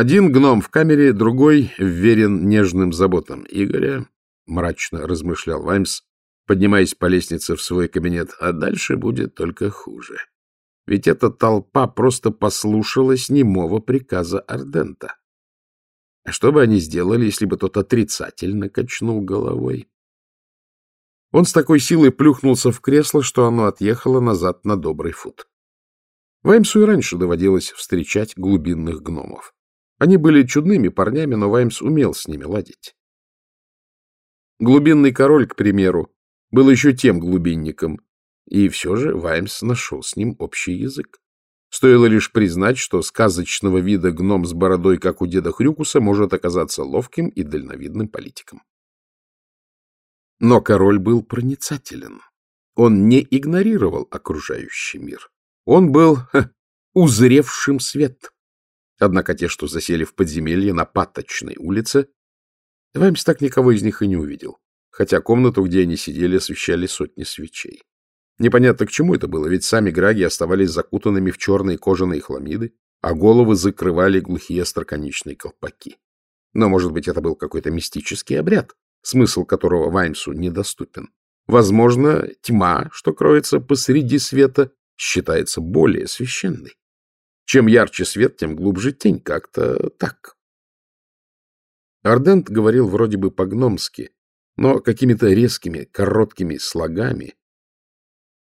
Один гном в камере, другой вверен нежным заботам Игоря, — мрачно размышлял Ваймс, поднимаясь по лестнице в свой кабинет, а дальше будет только хуже. Ведь эта толпа просто послушалась немого приказа Ардента. А что бы они сделали, если бы тот отрицательно качнул головой? Он с такой силой плюхнулся в кресло, что оно отъехало назад на добрый фут. Ваймсу и раньше доводилось встречать глубинных гномов. Они были чудными парнями, но Ваймс умел с ними ладить. Глубинный король, к примеру, был еще тем глубинником, и все же Ваймс нашел с ним общий язык. Стоило лишь признать, что сказочного вида гном с бородой, как у деда Хрюкуса, может оказаться ловким и дальновидным политиком. Но король был проницателен. Он не игнорировал окружающий мир. Он был ха, узревшим свет. Однако те, что засели в подземелье на Паточной улице, Ваймс так никого из них и не увидел хотя комнату, где они сидели, освещали сотни свечей. Непонятно, к чему это было, ведь сами граги оставались закутанными в черные кожаные хламиды, а головы закрывали глухие остроконечные колпаки. Но, может быть, это был какой-то мистический обряд, смысл которого Ваймсу недоступен. Возможно, тьма, что кроется посреди света, считается более священной. Чем ярче свет, тем глубже тень, как-то так. Ардент говорил вроде бы по-гномски, но какими-то резкими, короткими слогами,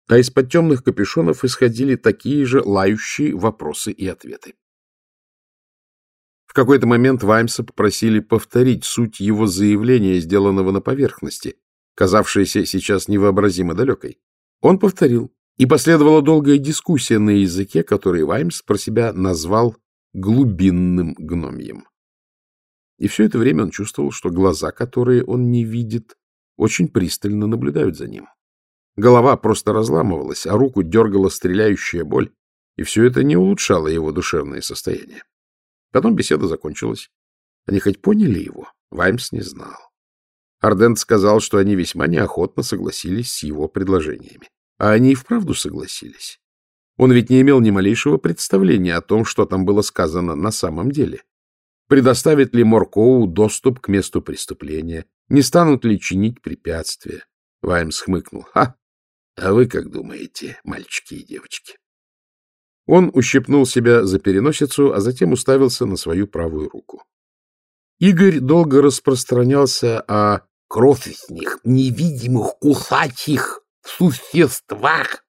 а из-под темных капюшонов исходили такие же лающие вопросы и ответы. В какой-то момент Ваймса попросили повторить суть его заявления, сделанного на поверхности, казавшееся сейчас невообразимо далекой. Он повторил, и последовала долгая дискуссия на языке, который Ваймс про себя назвал глубинным гномьем. И все это время он чувствовал, что глаза, которые он не видит, очень пристально наблюдают за ним. Голова просто разламывалась, а руку дергала стреляющая боль, и все это не улучшало его душевное состояние. Потом беседа закончилась. Они хоть поняли его? Ваймс не знал. Ардент сказал, что они весьма неохотно согласились с его предложениями. А они и вправду согласились. Он ведь не имел ни малейшего представления о том, что там было сказано на самом деле. Предоставит ли Моркоу доступ к месту преступления? Не станут ли чинить препятствия? Ваймс хмыкнул. Ха! А вы как думаете, мальчики и девочки? Он ущипнул себя за переносицу, а затем уставился на свою правую руку. Игорь долго распространялся о кровных, невидимых, кусачих существах,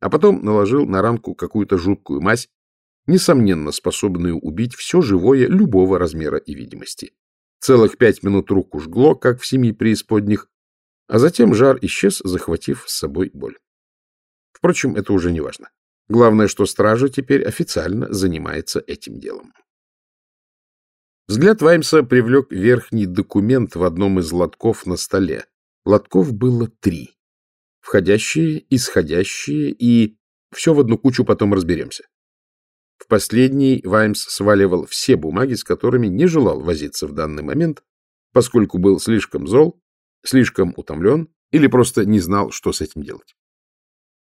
а потом наложил на ранку какую-то жуткую мазь, несомненно способную убить все живое любого размера и видимости. Целых пять минут руку жгло, как в семи преисподних, а затем жар исчез, захватив с собой боль. Впрочем, это уже не важно. Главное, что стража теперь официально занимается этим делом. Взгляд Ваймса привлек верхний документ в одном из лотков на столе. Лотков было три. Входящие, исходящие и... Все в одну кучу потом разберемся. В последний Ваймс сваливал все бумаги, с которыми не желал возиться в данный момент, поскольку был слишком зол, слишком утомлен или просто не знал, что с этим делать.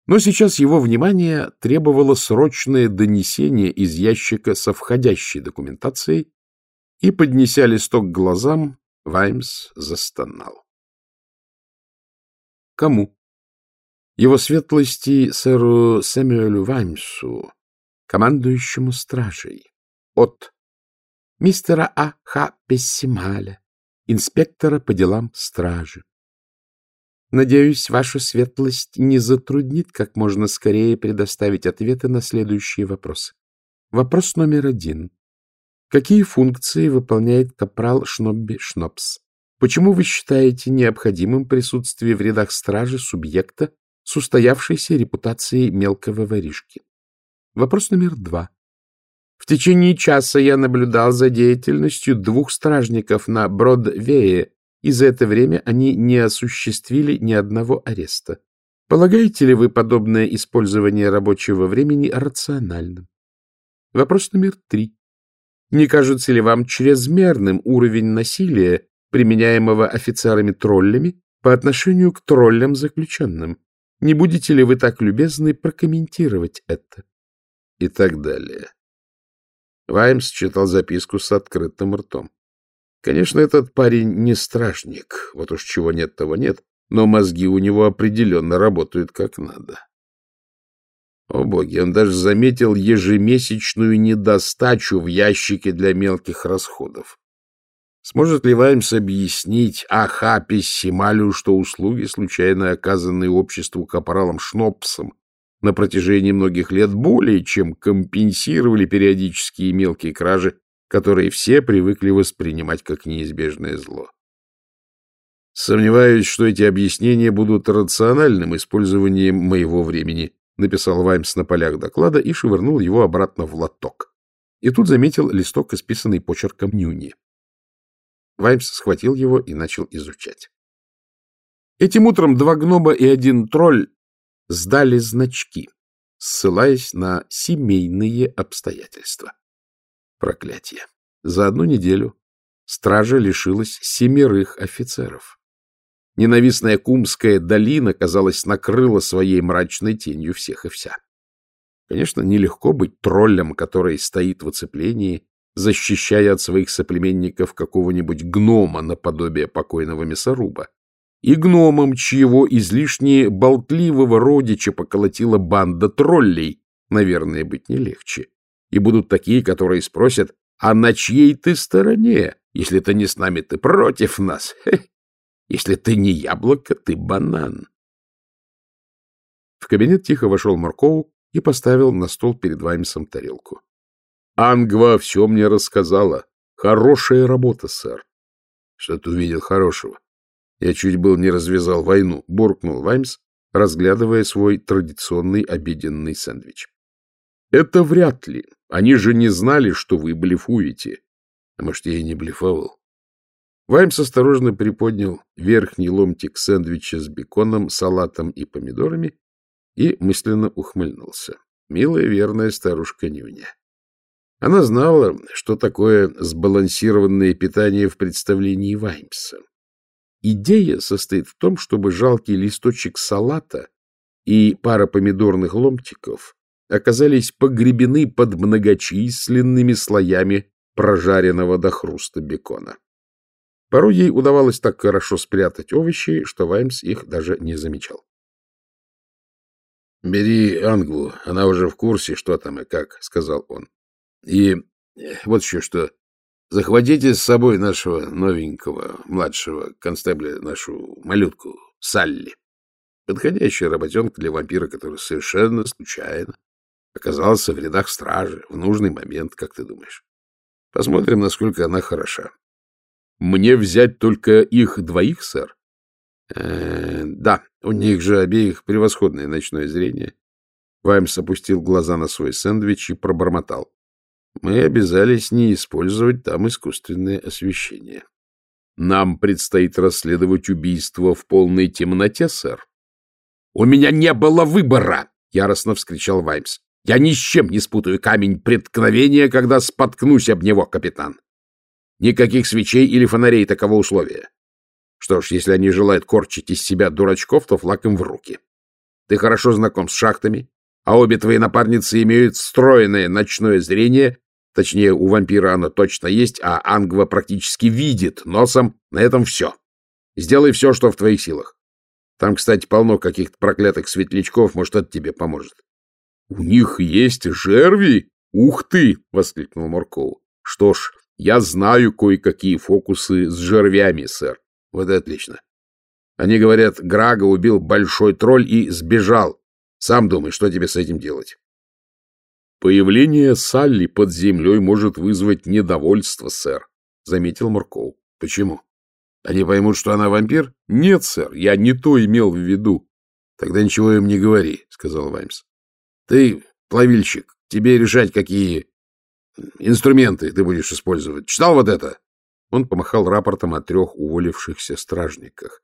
Но сейчас его внимание требовало срочное донесение из ящика со входящей документацией, и, поднеся листок к глазам, Ваймс застонал. Кому? Его светлости сэру Сэмюэлю Ваймсу, командующему стражей. От мистера А. Х. Пессималя, инспектора по делам стражи. Надеюсь, ваша светлость не затруднит как можно скорее предоставить ответы на следующие вопросы. Вопрос номер один. Какие функции выполняет капрал Шнобби Шнопс? Почему вы считаете необходимым присутствие в рядах стражи субъекта с устоявшейся репутацией мелкого воришки? Вопрос номер два. В течение часа я наблюдал за деятельностью двух стражников на Бродвее, и за это время они не осуществили ни одного ареста. Полагаете ли вы подобное использование рабочего времени рациональным? Вопрос номер три. Не кажется ли вам чрезмерным уровень насилия, применяемого офицерами-троллями по отношению к троллям-заключенным? Не будете ли вы так любезны прокомментировать это? и так далее. Ваймс читал записку с открытым ртом. Конечно, этот парень не стражник, вот уж чего нет, того нет, но мозги у него определенно работают как надо. О боги, он даже заметил ежемесячную недостачу в ящике для мелких расходов. Сможет ли Ваймс объяснить Ахапе Сималю, что услуги, случайно оказанные обществу капоралом Шнопсом, на протяжении многих лет более чем компенсировали периодические мелкие кражи, которые все привыкли воспринимать как неизбежное зло? Сомневаюсь, что эти объяснения будут рациональным использованием моего времени, написал Ваймс на полях доклада и швырнул его обратно в лоток. И тут заметил листок, исписанный почерком Нюни. Ваймс схватил его и начал изучать. Этим утром два гнома и один тролль сдали значки, ссылаясь на семейные обстоятельства. Проклятие. За одну неделю стража лишилась семерых офицеров. Ненавистная Кумская долина, казалось, накрыла своей мрачной тенью всех и вся. Конечно, нелегко быть троллем, который стоит в оцеплении защищая от своих соплеменников какого-нибудь гнома наподобие покойного мясоруба, и гномом, чьего излишне болтливого родича поколотила банда троллей, наверное, быть не легче. И будут такие, которые спросят, а на чьей ты стороне? Если ты не с нами, ты против нас. Хе. Если ты не яблоко, ты банан. В кабинет тихо вошел Маркову и поставил на стол перед Ваймсом тарелку. Ангва все мне рассказала. Хорошая работа, сэр. Что ты увидел хорошего? Я чуть был не развязал войну, буркнул Ваймс, разглядывая свой традиционный обеденный сэндвич. Это вряд ли. Они же не знали, что вы блефуете. А может, я и не блефовал. Ваймс осторожно приподнял верхний ломтик сэндвича с беконом, салатом и помидорами и мысленно ухмыльнулся. Милая верная старушка Нюня. Она знала, что такое сбалансированное питание в представлении Ваймса. Идея состоит в том, чтобы жалкий листочек салата и пара помидорных ломтиков оказались погребены под многочисленными слоями прожаренного до хруста бекона. Порой ей удавалось так хорошо спрятать овощи, что Ваймс их даже не замечал. — Бери Англу, она уже в курсе, что там и как, — сказал он. И вот еще что. Захватите с собой нашего новенького, младшего констебля, нашу малютку Салли. Подходящая работенка для вампира, который совершенно случайно оказался в рядах стражи в нужный момент, как ты думаешь. Посмотрим, насколько она хороша. Мне взять только их двоих, сэр? Э, да, у них же обеих превосходное ночное зрение. Ваймс опустил глаза на свой сэндвич и пробормотал. Мы обязались не использовать там искусственное освещение. Нам предстоит расследовать убийство в полной темноте, сэр. — У меня не было выбора! — яростно вскричал Ваймс. — Я ни с чем не спутаю камень преткновения, когда споткнусь об него, капитан. Никаких свечей или фонарей такого условия. Что ж, если они желают корчить из себя дурачков, то флаг им в руки. Ты хорошо знаком с шахтами, а обе твои напарницы имеют встроенное ночное зрение Точнее, у вампира оно точно есть, а Ангва практически видит носом. На этом все. Сделай все, что в твоих силах. Там, кстати, полно каких-то проклятых светлячков, может, это тебе поможет. — У них есть жерви? Ух ты! — воскликнул Морков. — Что ж, я знаю кое-какие фокусы с жервями, сэр. Вот и отлично. Они говорят, Грага убил большой тролль и сбежал. Сам думай, что тебе с этим делать. Появление Салли под землей может вызвать недовольство, сэр, — заметил Мурков. — Почему? Они поймут, что она вампир? — Нет, сэр, я не то имел в виду. — Тогда ничего им не говори, — сказал Ваймс. — Ты плавильщик, тебе решать, какие инструменты ты будешь использовать. Читал вот это? Он помахал рапортом о трех уволившихся стражниках,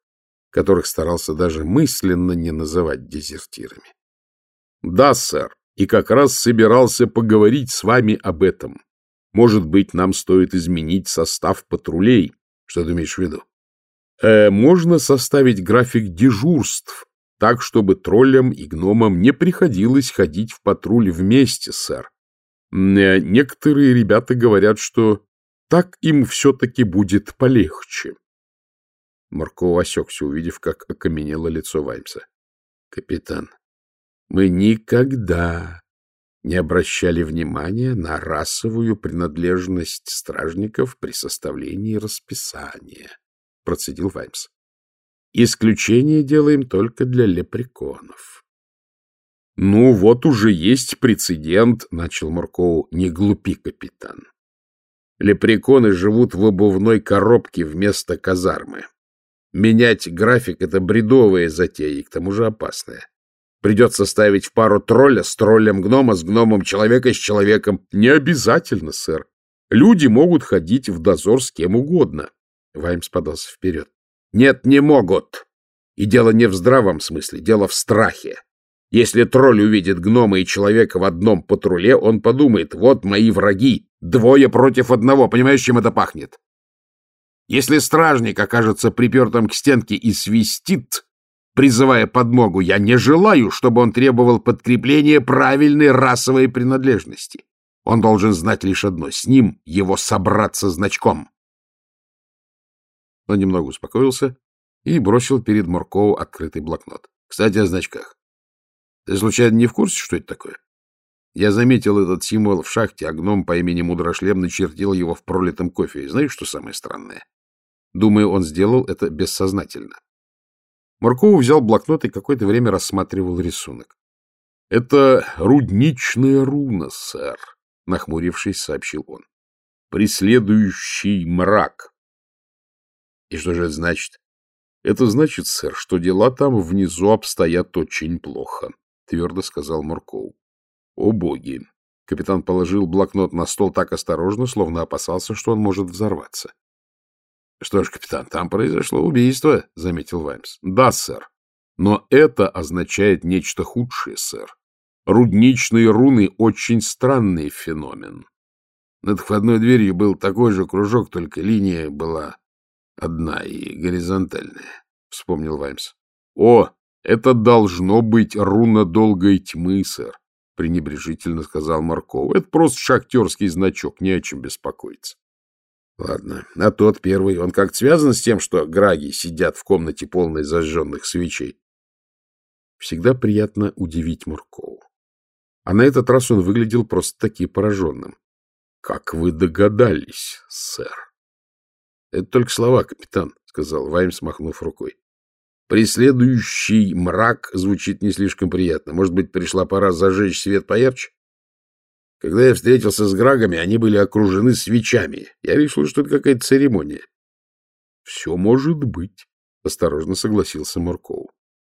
которых старался даже мысленно не называть дезертирами. — Да, сэр, и как раз собирался поговорить с вами об этом. Может быть, нам стоит изменить состав патрулей. Что ты имеешь в виду? Э, можно составить график дежурств, так, чтобы троллям и гномам не приходилось ходить в патруль вместе, сэр. некоторые ребята говорят, что так им все-таки будет полегче. Марков осекся, увидев, как окаменело лицо Ваймса. — Капитан, мы никогда не обращали внимания на расовую принадлежность стражников при составлении расписания, — процедил Ваймс. — Исключение делаем только для лепреконов. — Ну, вот уже есть прецедент, — начал Маркоу. — Не глупи, капитан. Лепреконы живут в обувной коробке вместо казармы. Менять график — это бредовая затея и к тому же опасная. Придется ставить в пару тролля с троллем гнома, с гномом человека с человеком. Не обязательно, сэр. Люди могут ходить в дозор с кем угодно. Ваймс подался вперед. Нет, не могут. И дело не в здравом смысле, дело в страхе. Если тролль увидит гнома и человека в одном патруле, он подумает, вот мои враги, двое против одного, понимаешь, чем это пахнет? Если стражник окажется припертым к стенке и свистит, призывая подмогу, я не желаю, чтобы он требовал подкрепления правильной расовой принадлежности. Он должен знать лишь одно — с ним его собраться значком. Он немного успокоился и бросил перед Муркову открытый блокнот. Кстати, о значках. Ты, случайно, не в курсе, что это такое? Я заметил этот символ в шахте, а гном по имени Мудрошлем начертил его в пролитом кофе. И знаешь, что самое странное? Думаю, он сделал это бессознательно. Марков взял блокнот и какое-то время рассматривал рисунок. — Это рудничная руна, сэр, — нахмурившись, сообщил он. — Преследующий мрак. — И что же это значит? — Это значит, сэр, что дела там внизу обстоят очень плохо, — твердо сказал Марков. — О боги! Капитан положил блокнот на стол так осторожно, словно опасался, что он может взорваться. — Что ж, капитан, там произошло убийство, — заметил Ваймс. — Да, сэр. Но это означает нечто худшее, сэр. Рудничные руны — очень странный феномен. Над входной дверью был такой же кружок, только линия была одна и горизонтальная, — вспомнил Ваймс. — О, это должно быть руна долгой тьмы, сэр, — пренебрежительно сказал Марков. — Это просто шахтерский значок, не о чем беспокоиться. Ладно, а тот первый, он как связан с тем, что граги сидят в комнате полной зажженных свечей? Всегда приятно удивить Муркову. А на этот раз он выглядел просто-таки пораженным. — Как вы догадались, сэр? — Это только слова, капитан, — сказал Вайм, смахнув рукой. Преследующий мрак звучит не слишком приятно. Может быть, пришла пора зажечь свет поярче? Когда я встретился с Грагами, они были окружены свечами. Я решил, что это какая-то церемония. — Все может быть, — осторожно согласился Мурков.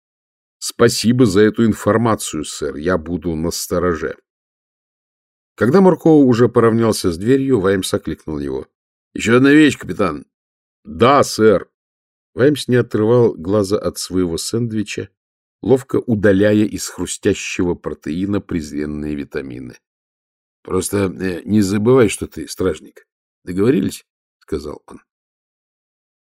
— Спасибо за эту информацию, сэр. Я буду настороже. Когда Мурков уже поравнялся с дверью, Ваймс окликнул его. — Еще одна вещь, капитан. — Да, сэр. Ваймс не отрывал глаза от своего сэндвича, ловко удаляя из хрустящего протеина презренные витамины. Просто э, не забывай, что ты стражник. Договорились? — сказал он.